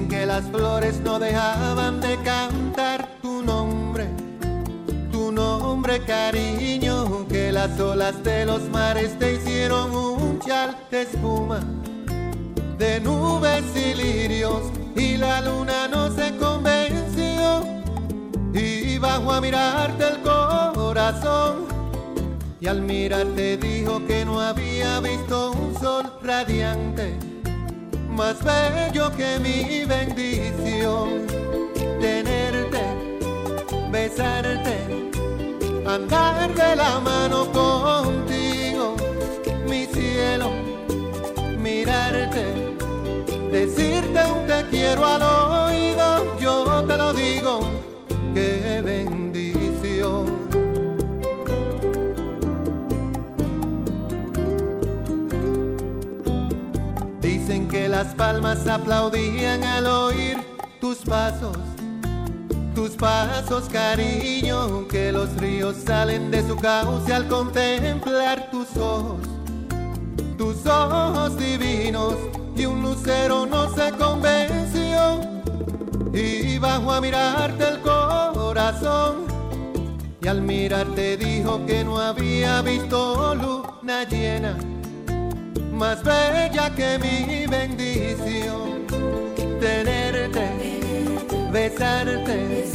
las flores no dejaban de cantar tu nombre, tu nombre cariño, que las olas de los mares te hicieron un chal de espuma, de nubes y lirios, y la luna no se convenció, y bajo a mirarte el corazón. Y al mirarte dijo que no había visto un sol radiante más bello que mi bendición. Tenerte, besarte, andar de la mano contigo, mi cielo, mirarte, decirte un te quiero al oído, que las palmas aplaudían al oír tus pasos, tus pasos cariño, que los ríos salen de su cauce al contemplar tus ojos, tus ojos divinos, y un lucero no se convenció, y bajo a mirarte el corazón, y al mirarte dijo que no había visto luna llena más bella que mi bendición. Tenerte, besarte,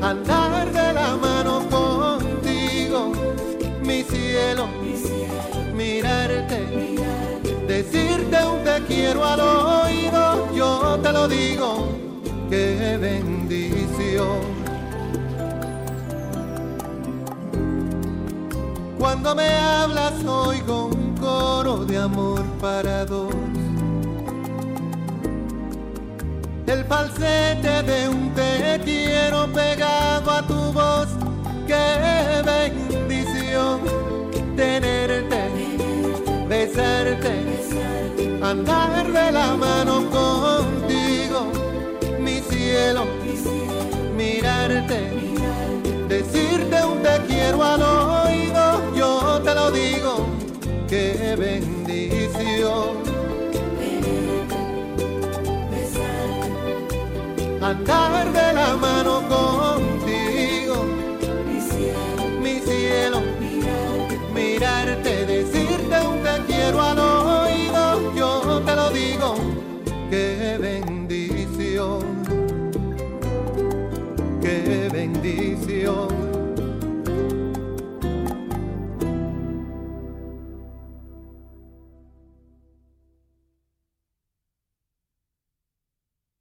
andar de la mano contigo, mi cielo, mirarte, decirte un te quiero al oído, yo te lo digo, qué bendición. Cuando me hablas oigo amor para dos. El falsete de un te quiero pegado a tu voz, qué bendición tenerte, besarte, andar de la mano contigo, mi cielo, mirarte, qué bendición. Andar de la mano contigo, mi cielo, mi cielo mirarte, decirte un te quiero al oído, yo te lo digo, qué bendición, qué bendición.